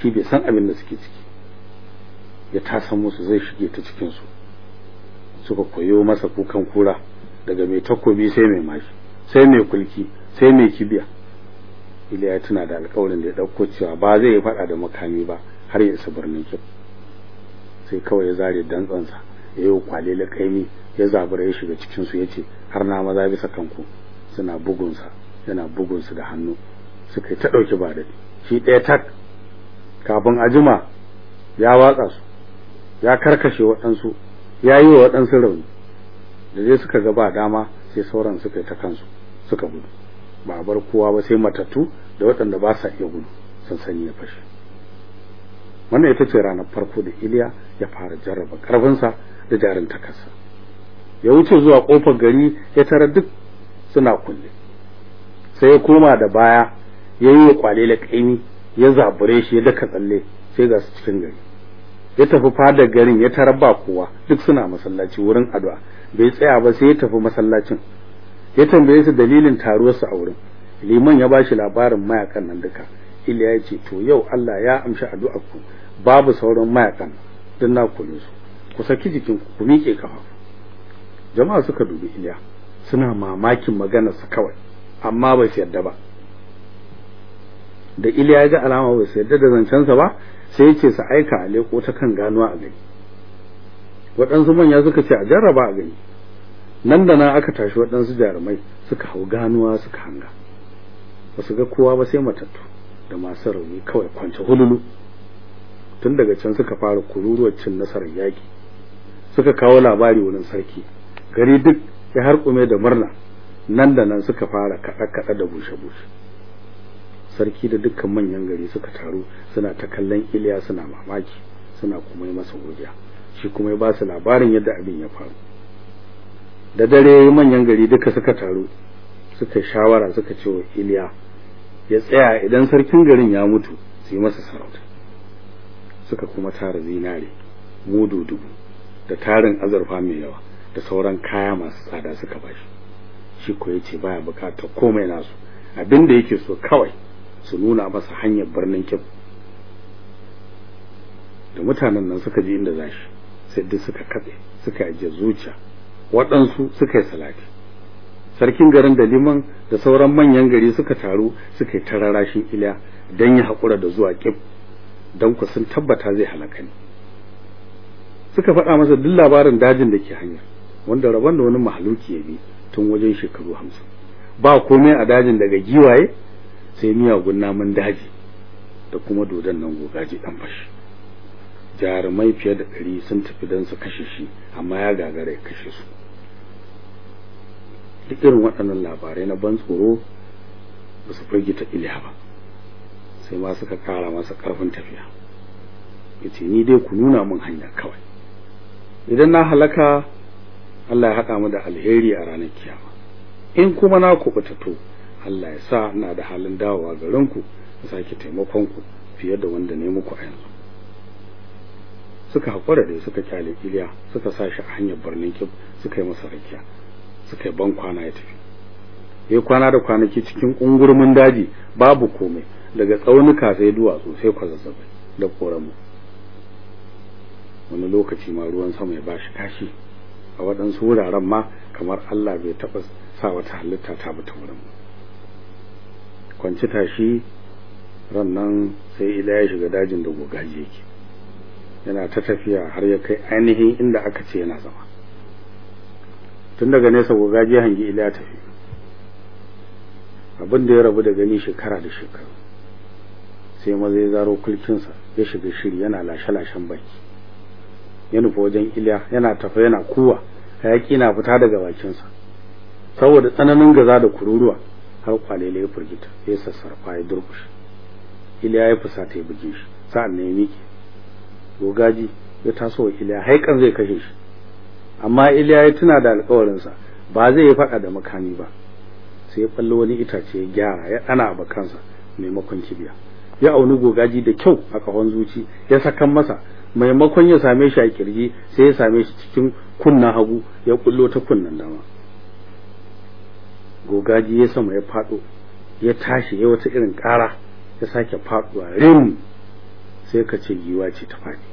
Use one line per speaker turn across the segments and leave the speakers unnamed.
shi bai san abin da suke ciki. Ya tasa musu zai shige ta cikin su suka koyo masa kukan kura daga mai takobi sai mai mashi sai mai kulki sai mai kibiya. Iliya ya tuna da alƙawarin da ya ɗauko cewa ba zai yi faɗa da makami ba har ya isa birnin kib sai kawai ya zare dantsansa ya yi kwale kaimi ya zabura ya shiga cikin su ya ce har na maza bisa kanku. Suna bugunsa yana bugunsu da hannu. Suka yi ta ɗauki ba daɗi. Shi ɗaya tak kafin a jima ya watsa su ya karkashe waɗansu ya yi wa waɗansu rauni. Da dai suka ga ba dama sai sauran suka yi ta kansu suka gudu. Ba a bar kowa ba sai matattu da waɗanda ba sa iya gudu sansani ya fashe. Wannan ita ce ranar farko da Iliya ya fara jarraba ƙarfinsa da jarin takarsa ya wuce zuwa ƙofar gari ya tara duk suna kulle. Sai ya koma da baya ya yi wa kwalele ƙaimi. Ya zabure shi ya daka tsalle sai ga su cikin gari. Ya tafi fadar garin ya tarar ba kowa duk suna masallaci wurin addu'a. Bai tsaya ba sai ya tafi masallacin. Ya tambaye su dalilin taruwarsu a wurin. Liman ya bashi labarin mayaƙan nan duka. Iliya ya ce to yau Allah ya amshi addu'ar ku babu sauran mayaƙan don na kula su. Ku saki jikin ku miƙe kafa. Jama'a suka dubi Iliya. Suna mamakin maganarsa kawai amma bai yarda ba. Da Iliya ya ga alama bai su yarda da zancensa ba sai ya ce su aika a leko ta kan ganuwa a gani. Waɗansu manya suka ce a jarraba a gani. Nan da nan aka tashi waɗansu jarumai suka hau ganuwa suka hanga. Ba su ga kowa ba sai matattu da masu rauni kawai kwance hululu. Tun daga can suka fara kururuwar cin nasarar yaƙi. Suka kawo labari wurin sarki. Gari duk ya harkume da murna. Nan da nan suka fara kaɗe-kaɗe da bushe-bushe. Sarki da dukkan manyan gari suka taru suna ta kallon Iliya suna mamaki suna kuma yi masa godiya. Shi kuma ya ba su labarin yadda abin ya faru. Da dare manyan gari duka suka taru suka shawara suka ce wa Iliya ya tsaya idan sarkin garin ya mutu su yi masa sarauta. Suka kuma tara zinare mudu dubu da tarin azurfa mai yawa da sauran kaya masu tsada suka bashi shi. Ko ya ce baya buƙatar komai nasu abin da yake so kawai su nuna masa hanyar birnin Kib da mutanen nan suka ji inda zashi sai duk suka katse suka ajiye zuciya. Waɗansu suka yi salati. Sarkin garin da liman da sauran manyan gari suka taru suka yi tararashin iliya don ya haƙura da zuwa ƙib don ku sun tabbata zai halaka ne suka faɗa masa duk labarin dajin da ke hanya wanda rabon da wani mahaluki ya bi tun wajen shekaru hamsin. Ba komai a dajin daga giwaye sai miyagun namun daji da kuma dodon nan gogaji ɗan fashi. Jarumai fiye da ɗari sun tafi don su kashe shi amma ya gagara ya kashe su. Duk irin waɗannan labarai na ban tsoro ba su firgita iliya ba sai ma suka ƙara masa ƙarfin tafiya. Ya ce ni dai ku nuna min hanya kawai. Idan na halaka Allah ya haɗa mu da alheri a ranar kiyama. In kuma na kuɓuta to Allah ya sa ina da halin dawowa garinku in sake taimakon ku fiye da wanda ne muku a yanzu. Suka haƙura da suka ƙyale Iliya suka sa shi a hanyar birnin Kib suka yi masa rakiya suka yi ban kwana ya tafi. Ya kwana da kwanaki cikin ƙungurmin daji babu komai. Daga tsaunuka sai duwatsu sai kwazazzabai da koramu wani lokaci ma ruwan sama ya bashi kashi. A waɗansu wuraren ma kamar Allah bai taɓa sa wata halitta ta bata wurin kwanci tashi ran nan sai ila ya shiga dajin da gogaji yake. Yana ta tafiya har ya kai ainihin inda aka ce yana zama. Tun daga nesa gogaji hangi ila ya tafi. Abin da ya rabu da gani shekara da shekaru. Sai maza ya zaro kulkinsa ya shiga shiri yana lashe-lashen baki. Ya nufi wajen iliya yana tafa yana kuwa. Hayaki na fita daga bakinsa. Saboda tsananin gaza da kururuwa. Har kwalele ya firgita ya sassarfa ya durkushe iliya ya fusata ya buge shi sa'an ne ya miƙe. Gogaji ya taso wa iliya haikan zai kashe shi. Amma iliya ya tuna da alƙawarinsa ba zai yi faɗa da makami ba. Sai ya ballo wani itace ya gyara ya ɗana a bakansa maimakon kibiya. Ya auni gogaji da kyau a kahon zuci ya sakan masa. Maimakon ya same shi a ƙirji sai ya same shi cikin kunnan hagu ya kullo ta kunnan dama. Gogaji ya sama ya fado ya tashi ya wata irin ƙara ya sake faɗuwa rim sai ka ce giwa ce ta faɗi.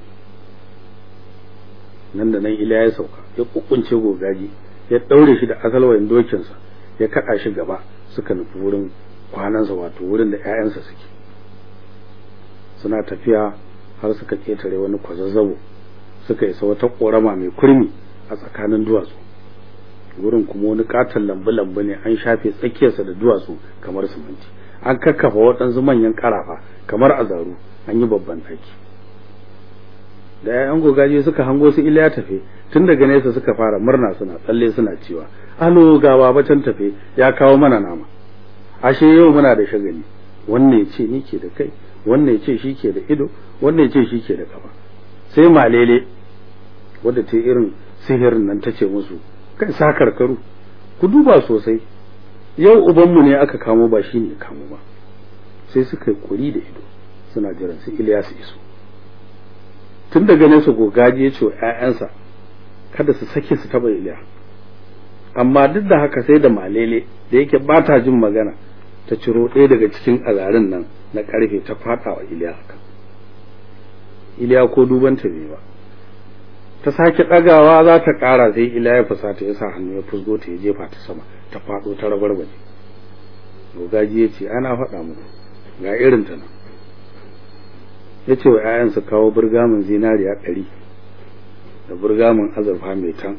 Nan da nan ila ya sauka ya kukkunce gogaji ya daure shi da asalwayin dokinsa ya kada shi gaba suka nufi wurin kwanansa wato wurin da ƴaƴansa suke. Suna tafiya har suka ƙetare wani kwazazzabo suka isa wata korama mai kurmi a tsakanin duwatsu. Wurin kuma wani katon lambu-lambu ne an shafe tsakiyarsa da duwatsu kamar siminti. An kakkafa waɗansu manyan karafa kamar azaru an yi babban ɗaki da ƴaƴan gogaje suka hango su iliya tafe tun daga nesa suka fara murna suna tsalle suna cewa alo ga baba can tafe ya kawo mana nama. Ashe yau muna da shagali. Wannan ya ce ni ke da kai? Wannan ya ce shi ke da ido? Wannan ya ce shi ke da kafa? Sai malele wadda ta irin sihirin nan ta ce musu kai sa karkaru. Ku duba sosai. Yau ubanmu ne aka kamo ba shi ne kamo ba. Sai suka yi kuri da ido. Suna jiran su Ilyas iso. Tun daga nesa gogaji ya ce wa ƴaƴansa kada su sake su taba Iliya amma duk da haka sai da malele da yake ba ta jin magana ta ciro ɗaya daga cikin azarin nan na ƙarfe ta faɗa wa Iliya haka Iliya ko duban ta ba. Ta sake ɗagawa za ta ƙara sai Iliya ya fusata ya sa hannu ya fusgo ta ya jefa ta sama ta faɗo ta rabarbaje gogaji ya ce ana faɗa muku ga irin ta nan. Ya ce wa ‘ya'yan su kawo burgamin zinariya ɗari da burgamin azurfa mai tan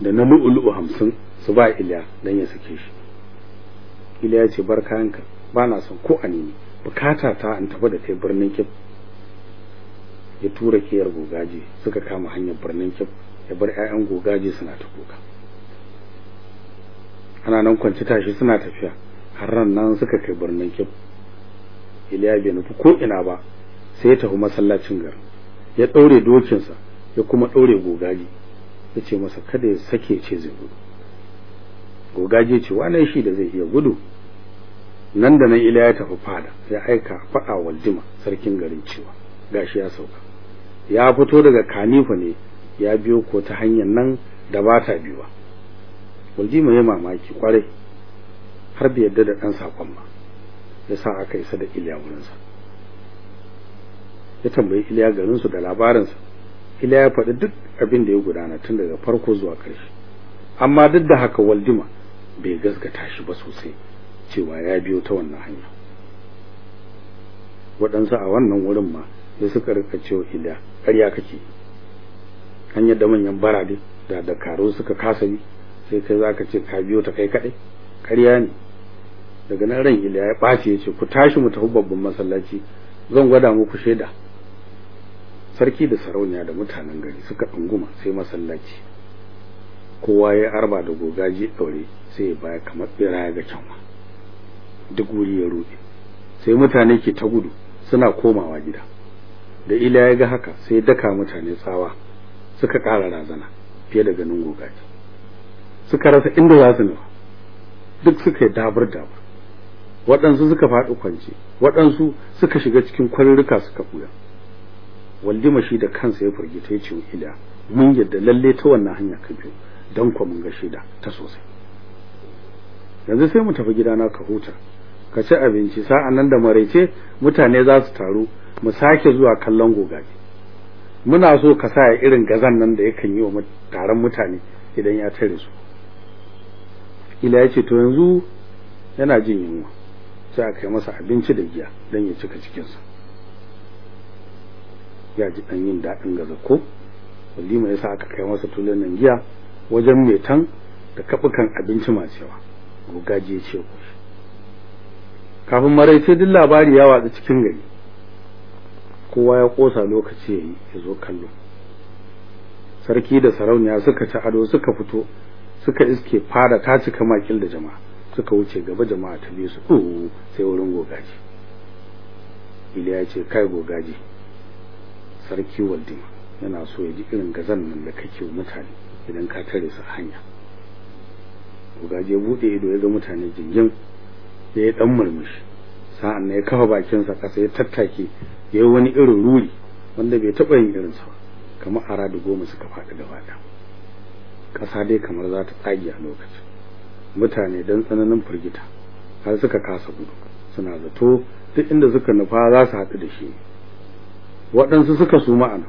da na lu'ulu'u hamsin su ba iliya don ya sake shi. Iliya ya ce bar kayanka ba na son ko a nemi buƙata ta in tafi da kai birnin kif ya tura kiyar gogaje suka kama hanyar birnin kif ya bar ‘ya'yan gogaje suna ta kuka. Ana nan kwanci tashi suna tafiya har ran nan suka kai birnin kif iliya bai nufi ko ina ba sai ya tafi masallacin garin. Ya ɗaure dokinsa ya kuma ɗaure gogaji. Ya ce masa kada ya sake ce zai gudu. Gogaji ce wane shi da zai iya gudu? Nan da nan ila ya tafi fada ya aika faɗa waldima sarkin garin cewa gashi ya sauka. Ya fito daga kanifa ne ya biyo ko ta hanyar nan da ba ta biyuwa. Waldima ya mamaki ƙwarai har bai yadda da ɗan saƙon ba ya sa aka isa da iliya wurinsa. Ya tambayi Iliya garinsu da labarinsa. Iliya ya faɗi duk abin da ya gudana tun daga farko zuwa ƙarshe. Amma duk da haka Waldima bai gaskata shi ba sosai cewa ya biyo ta wannan hanya. Waɗansu a wannan wurin ma sai suka riƙa cewa Iliya ƙarya kake. Hanyar da manyan barade da dakaru suka kasa bi sai kai zaka ce ka biyo ta kai kaɗai. Ƙarya ne. Daga nan ran Iliya ya ɓaci ya ce ku tashi mu tafi babban masallaci. Zan gwada muku shaida. Sarki da sarauniya da mutanen gari suka ɗunguma sai masallaci. Kowa ya arba da gogaji ɗaure sai ya baya kamar ya ga kyanwa. Duk wuri ya ruɗe. Sai mutane ke ta gudu suna komawa gida. Da ila ya ga haka sai daka mutane tsawa suka ƙara razana fiye da ganin gogaji. Suka rasa inda za su nufa. Duk suka yi dabar dabar waɗansu suka faɗi kwance waɗansu suka shiga cikin kwarurruka suka buya waldima shi da kansa ya firgita ya ce ila mun yadda lalle ta wannan hanya ka biyo don kwa mun ga shaida ta sosai. Yanzu sai mu tafi gidana ka huta ka ci abinci. Sa'an nan da maraice mutane za su taru mu sake zuwa kallon gogaji. Muna so ka sa irin gazan nan da yakan yi wa taron mutane idan ya tare su. Ila ya ce to yanzu yana jin yunwa sai aka yi masa abinci da giya don ya cika cikinsa ya ji ɗan yin daɗin gaza ko walima ya sa aka kai masa tulunan giya wajen metan da kaɓukan abinci masu yawa. Gogaji ya ce kafin maraice duk labari ya watsa cikin gari. Kowa ya ƙosa lokaci ya yi ya zo kallo. Sarki da sarauniya suka ci ado suka fito suka iske fada ta cika makil da jama'a. Suka wuce gaba jama'a ta bi su uh sai wurin gogaji. Iliya ya ce kai gogaji sarki waldima yana so ya ji irin gazan nan da kake mutane idan ka tare su hanya. Gogaji ya buɗe ido ya ga mutane jingin ya yi dan murmushi. Sa'an ya kafa bakinsa kasa ya tattake ya yi wani irin ruri wanda bai taɓa yin irinsa ba. Kamar ara da goma suka faɗi gaba ɗaya. Ƙasa dai kamar za ta tsage a lokacin mutane don tsananin firgita. Har suka kasa gudu. Suna zato duk inda suka nufa za su haɗu da shi. Waɗansu suka su ma'ana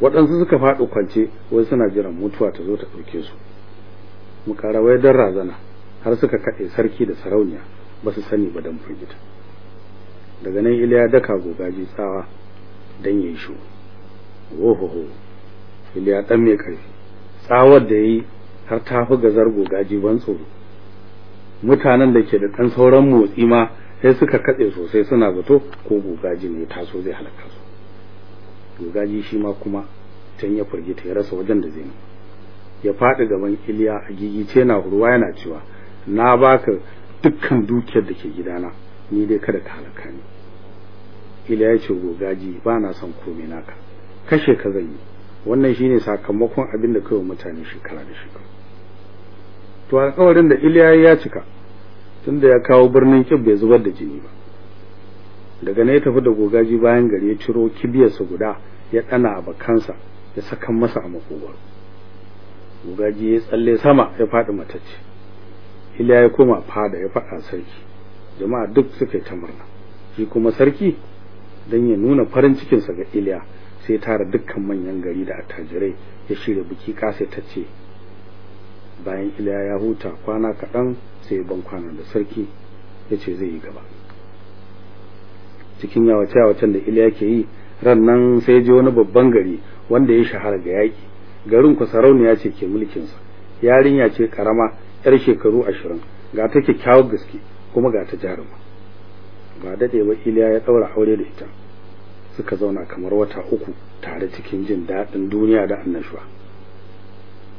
waɗansu suka faɗi kwance wai suna jiran mutuwa ta zo ta ɗauke su. Mukarawai don razana har suka kaɗe sarki da sarauniya ba su sani ba don firgita. Daga nan iliya daka gogaji tsawa don ya yi shu wohoho iliya ɗan mai ƙarfi tsawar da ya yi har ta fi gazar gogaji ban tsoro. Mutanen da ke da ɗan sauran motsi ma sai suka katse sosai suna zato ko gogaji ne taso zai halaka su. Gogaji shi ma kuma can ya firgita ya rasa wajen da zai ya faɗi gaban iliya a gigice na hurwa yana cewa na baka dukkan dukiyar da ke gidana. Ni dai kada ka halaka ni. Iliya ya ce gogaji ba na son komai naka. Kashe ka zan yi. Wannan shine sakamakon abin da kai mutane shekara da shekara to alƙawarin da iliya ya cika tunda ya kawo birnin kib bai zubar da jini ba. Daga ne ya tafi da gogaji bayan gari ya ciro kibiyarsa guda ya ɗana a bakansa ya sakan masa a makogwaro gogaji ya tsalle sama ya faɗi matacce. Iliya ya koma fada ya faɗa sarki. Jama'a duk suka yi ta murna. Shi kuma sarki don ya nuna farin cikinsa ga iliya sai tara dukkan manyan gari da attajirai ya shirya biki ce bayan iliya ya huta kwana kaɗan sai ban kwana da sarki ya ce zai yi gaba. Cikin yawace yawacen da iliya ke yi ran nan sai je wani babban gari wanda ya shahara ga yaƙi. Garin ku sarauniya ce ke mulkinsa. Yarinya ce karama yar shekaru ashirin. Ga ta kyakkyawar gaske. Kuma ga ta jaruma. Ba daɗe ba iliya ya ɗaura aure da ita. Suka zauna kamar wata uku tare cikin jin daɗin duniya da annashuwa.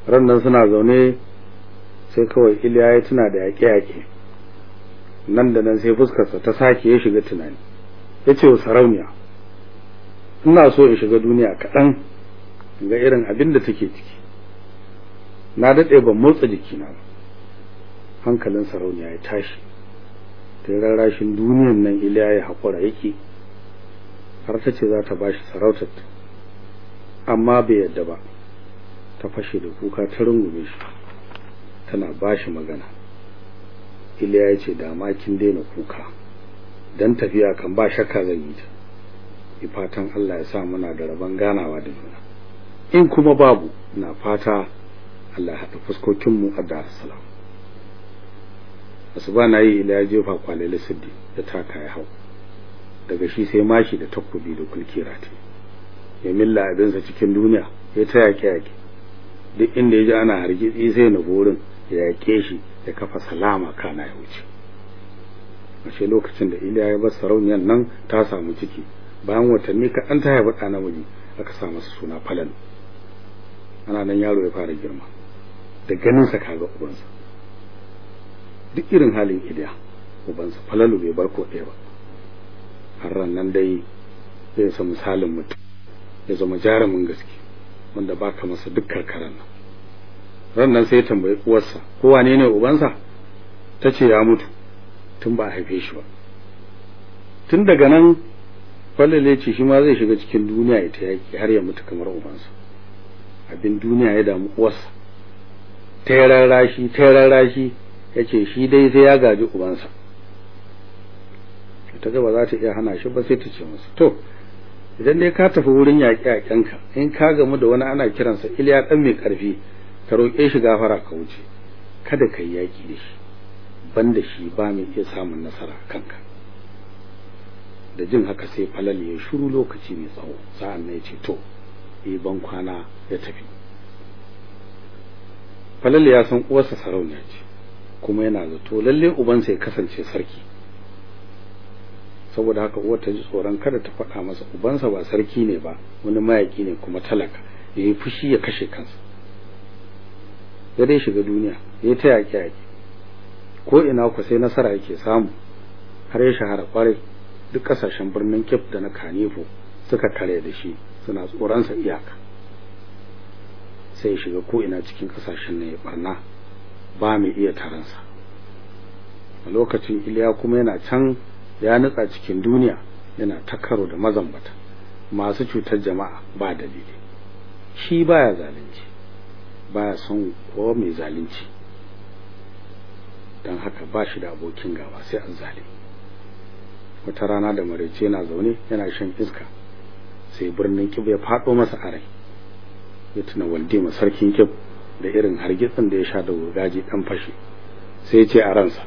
Ran nan suna zaune sai kawai iliya ya tuna da yaƙe-yaƙe. Nan da nan sai fuskarsa ta sake ya shiga tunani. Ya ce wa sarauniya ina so in shiga duniya kaɗan ga irin abin da take ciki. Na daɗe ban motsa jikina ba. Hankalin sarauniya ya tashi. Ta rarrashin duniyan nan iliya ya haƙura yake har ta ce za ta ba shi sarautar amma bai yadda ba ta fashe da kuka ta rungume shi tana ba shi magana. Iliya ya ce dama kin daina kuka dan tafiya kan ba shakka zan yi ta. Yi fatan Allah ya sa muna da rabon ganawa da juna. In kuma babu na fata Allah haɗa fuskokinmu a Dar es Salaam. Asuba na yi ila ya jefa kwalele siddi da taka ya hau. Daga shi sai mashi da takobi da kulkira ta ya milla abinsa cikin duniya ya ta yaƙe yaƙe. Duk inda ya ji ana hargitsi sai na wurin ya yaƙe shi ya kafa salama kana ya wuce. Ashe lokacin da Iliya ya bar sarauniyar nan ta samu ciki bayan watanni kaɗan ta haifa ɗa namiji aka sa masa suna falalu. Ana nan yaro ya fara girma. Da ganinsa kaga ubansa. Duk irin halin Iliya ubansa falalu bai bar ko ɗaya ba. Har ran nan dai zai sa misalin mutum ya zama jarumin gaske wanda baka masa duk karkaran nan. Ran nan sai ya tambayi uwarsa ko wane ne ubansa? Ta ce ya mutu tun ba a haife shi ba. Tun daga nan fallale ce shi ma zai shiga cikin duniya ita yaki har ya mutu kamar ubansa. Abin duniya ya damu uwarsa. Ta yi rarrashi ta yi rarrashi ya ce shi dai sai ya gaji ubansa. Ta ga ba za ta iya hana shi ba sai ta ce masa to idan dai ka tafi wurin yaƙi yaƙenka in ka gamu da wani ana kiransa iliya ɗan mai ƙarfi ka roƙe shi gafara ka wuce. Kada ka yi yaƙi da shi banda shi ba mai iya samun nasara kanka. Da jin haka sai falal ya shiru lokaci mai tsawo. Sa'an nan ya ce to ban kwana ya tafi. Falal ya san uwarsa sarauniya ce. Kuma yana zato lalle ubansa ya kasance sarki. Saboda haka uwar ta ji tsoron kada ta faɗa masa ubansa ba sarki ne ba wani mayaki ne kuma talaka ya yi fushi ya kashe kansa. Ya dai shiga duniya ya ta yaƙe yaƙe ko ina ku sai nasara yake samu har ya shahara ƙwarai duk ƙasashen birnin Cape da na Kanifo suka kare da shi suna tsoronsa iyaka. Sai ya shiga ko ina cikin ƙasashen nan ya barna ba mai iya taransa. A lokacin Iliya kuma yana can ya nutsa cikin duniya yana ta karo da mazambata. Masu cutar jama'a ba dalili. Shi baya zalunci baya son kowa mai zalunci. Don haka ba shi da abokin gaba sai an zalimi wata rana da maraice yana zaune yana shan iska sai birnin kib ya faɗo masa a rai. Ya tuna waldima sarkin kib da irin hargitsin da ya sha da wurgaji ɗan fashe sai ce a ransa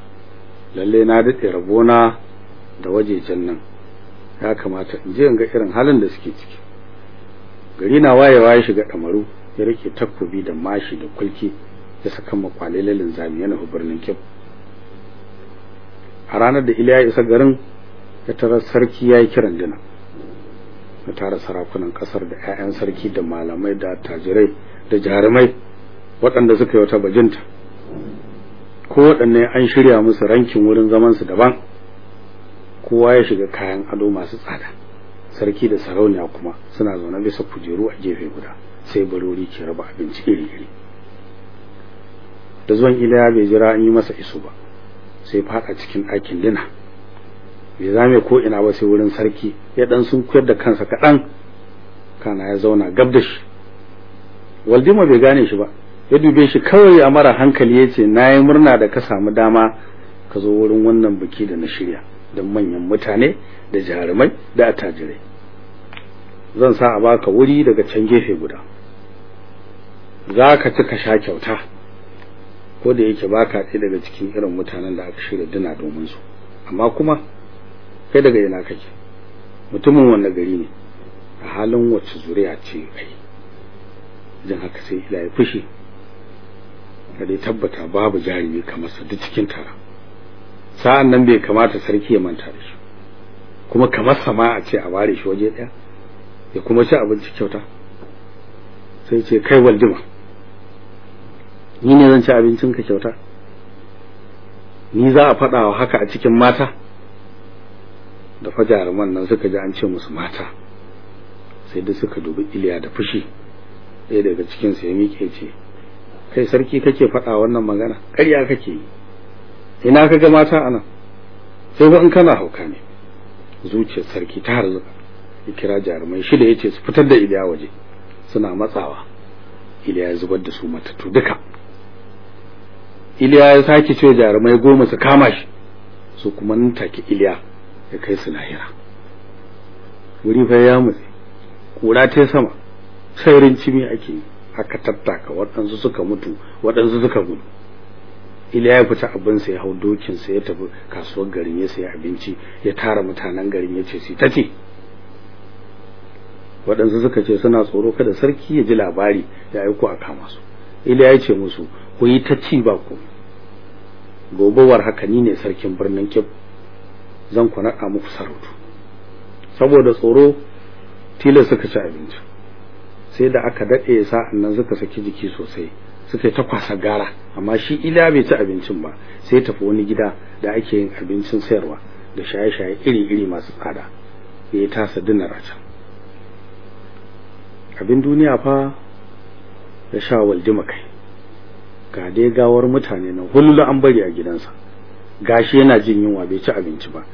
lalle na daɗe rabona da wajejen nan. Ya kamata in je in ga irin halin da suke ciki. Gari na wayewa ya shiga ɗamaru ya riƙe takobi da mashi da kulki ya saka makwalelin zami ya nufi birnin kib a ranar da iliya isa garin ya tara sarki ya yi kiran dina ya tara sarakunan ƙasar da 'ya'yan sarki da malamai da tajirai da jarumai waɗanda suka yi wata bajinta ko waɗanne an shirya musu rankin wurin zamansu daban kowa ya shiga kayan ado masu tsada sarki da sarauniya kuma suna zaune bisa kujeru a gefe guda sai barori ke raba abinci iri-iri. Da zuwan iliya bai jira an yi masa iso ba sai fada cikin ɗakin dina bai zame ko ina ba sai wurin sarki ya dan sun kuyar da kansa kaɗan kana ya zauna gab da shi. Waldima bai gane shi ba ya dube shi kawai a mara hankali ya ce na yi murna da ka samu dama ka zo wurin wannan biki da na shirya don manyan mutane da jarumai da attajirai. Zan sa a baka wuri daga can gefe guda. Za ka ci ka sha kyauta. Ko da yake baka ɗaya daga cikin irin mutanen da aka shirya dina domin su. Amma kuma kai daga ina kake? Mutumin wanda gari ne? A halin wacce zuriya ce kai jin haka sai ila ya fushi. Ka dai tabbata babu jarumi kamar sa duk cikin tara. Sa'an nan bai kamata sarki ya manta da shi. Kuma kamar sama a ce a ware shi waje ɗaya ya kuma ci abinci kyauta. Sai ce kai waldima ni ne zan ci abincin ka kyauta? Ni za a faɗa wa haka a cikin mata? Da fa jaruman nan suka ji an ce musu mata. Sai da suka dubi iliya da fushi. Ɗaya daga cikin su ya miƙe ce kai sarki kake faɗa wannan magana. Ƙarya kake yi. Ina ka ga mata a nan sai ba in kana hauka ne. Zuciyar sarki ta harzuka ya kira jarumai shida ya ce su fitar da iliya waje. Suna matsawa. Iliya ya zubar da su matattu duka. Iliya ya sake ce jarumai goma su kama shi. Su kuma nan take iliya ya kai su lahira. Wuri fa ya mutse. Kura ta sama. Sai rincimi ake aka tattaka waɗansu suka mutu waɗansu suka gudu. Iliya ya fita abinsa ya hau dokinsa ya tafi kasuwar garin ya sayi abinci ya tara mutanen garin ya ce su ta ce waɗansu suka ce suna tsoro kada sarki ya ji labari ya aiko a kama su. Iliya ya ce musu ku yi ta ci ba ku. Gobewar haka ni ne sarkin birnin kib zan ku naɗa muku sarautu. Saboda tsoro tilas suka ci abinci. Sai da aka daɗe sa'an nan suka saki jiki sosai suka ta kwasa gara. Amma shi iliya bai ci abincin ba sai tafi wani gida da ake yin abincin sayarwa da shaye-shaye iri-iri masu tsada. Yi tasa dinar a abin duniya fa ya sha waldima kai. Ga dai gawar mutane na hullu an bari a gidansa. Gashi yana jin yunwa bai ci abinci ba.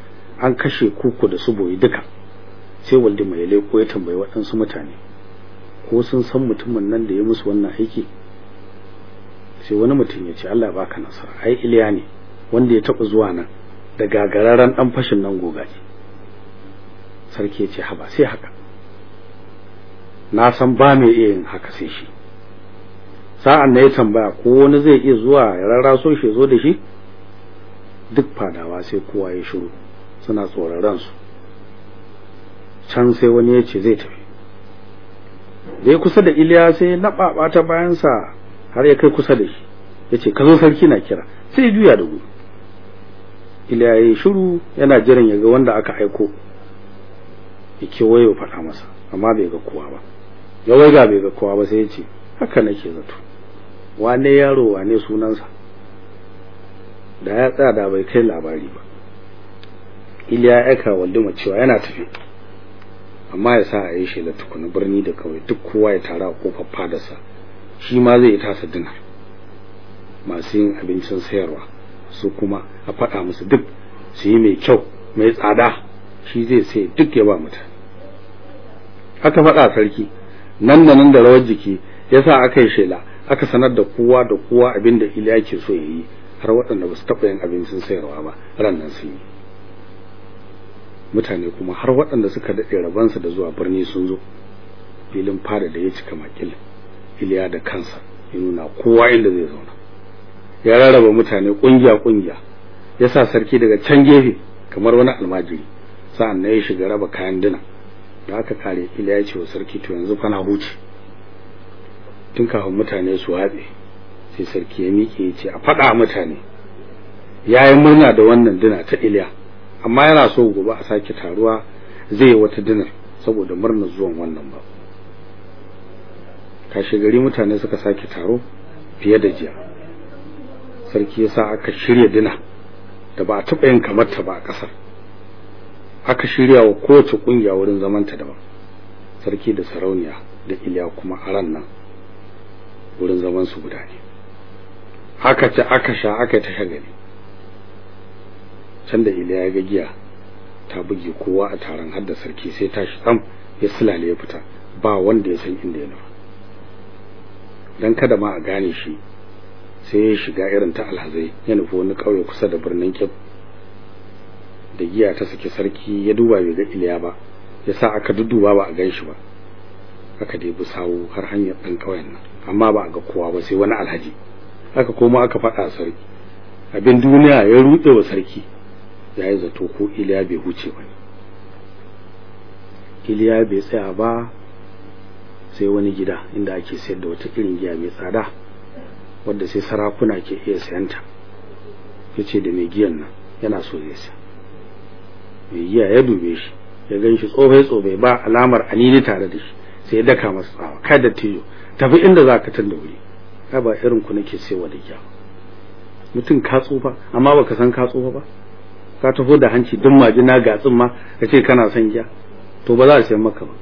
An kashe kuku da su ɓoye duka. Sai waldima ya leko ya tambayi waɗansu mutane. Ko sun san mutumin nan da ya musu wannan aiki sai wani mutum ya ce Allah baka nasara. Ai Iliya ne wanda ya taɓa zuwa nan da gagararren ɗan fashin nan gogaji. Sarki ya ce haba sai haka. Na san ba mai iya yin haka sai shi. Sa'an na ya tambaya ko wani zai iya zuwa ya rarraso shi zo da shi? Duk fadawa sai kowa ya shiru suna tsoron su can sai wani ya ce zai tafi. Da ya kusa da iliya sai na ɓaɓa bayansa har ya kai kusa da shi. Ya ce ka zo sarki na kira. Sai ya juya da gudu. Iliya ya yi shiru yana jiran ya ga wanda aka aiko. Ya kewaye faɗa masa amma bai ga kowa ba. Ya waiga bai ga kowa ba sai ya ce haka nake zato. Wane yaro wane sunansa? Da ya tsaya da bai kai labari ba. Iliya ya aika cewa yana tafi amma ya sa a yi shi tukuna birni da kawai duk kowa ya tara a ƙofar fadarsa. Shi ma zai tasa dina masu yin abincin sayarwa su kuma a faɗa musu duk su yi mai kyau mai tsada. Shi zai sai duk ya ba mutane aka faɗa sarki nan da nan da rawar jiki yasa aka yi shela aka sanar da kowa da kowa abin da Iliya ke so ya yi har waɗanda ba su taɓa yin abincin sayarwa ba ran nan sun yi. Mutane kuma har waɗanda suka daɗe rabansu da zuwa birni sun zo. Filin fada da ya cika makil iliya da kansa ya nuna kowa inda zai zauna. Ya rarraba mutane ƙungiya ƙungiya ya sa sarki daga can gefe kamar wani almajiri. Sa'an nan ya shiga raba kayan dina da aka kare iliya ya ce wa sarki to yanzu fa na huce. Tun kafin mutane su haɗe sai sarki ya miƙe ya ce a faɗa mutane ya yi murna da wannan dina ta iliya. Amma yana so gobe a sake taruwa zai yi wata dinar saboda murnar zuwan wannan ba. Kashe gari mutane suka sake taro fiye da jiya. Sarki yasa aka shirya dina da ba a taɓa yin kamar ta ba a ƙasar. Aka shirya wa kowace ƙungiya wurin zamanta daban sarki da sarauniya da iliya kuma a ran nan wurin zaman su guda ne. Aka ci aka sha aka ta shagali. Can da iliya ya ga giya ta buge kowa a taron hadda sarki sai tashi tsam ya sulale ya fita. Ba wanda ya san inda ya nufa. Dan kada ma a gane shi sai ya shiga irin ta alhazai ya nufi wani ƙauye kusa da birnin Kib da giya ta saki sarki ya duba bai ga Iliya ba ya sa aka dudduba ba a gan shi ba. Aka dai bi sawu har hanyar ɗan ƙauyen nan amma ba a ga kowa ba sai wani alhaji. Aka koma aka faɗa sarki. Abin duniya ya ruɗe wa sarki. Ya yi zato ko Iliya bai huce ba Iliya bai tsaya ba sai wani gida inda ake sayar da wata irin giya mai tsada wadda sai sarakuna ke iya sayanta. Yace da mai giyan nan yana so zai sa mai giya ya dube shi ya gan shi tsofai tsofai ba alamar anini tare da shi sai ya daka masa tsawa kai da tijo tafi inda za ka tanda wuri. Ka ba irin ku nake sayawa da giya mutum ka tsufa amma baka san ka tsufa ba. Ka taho da hanci duk majina gatsin ma ka ce kana son giya to ba za a sayan maka ba.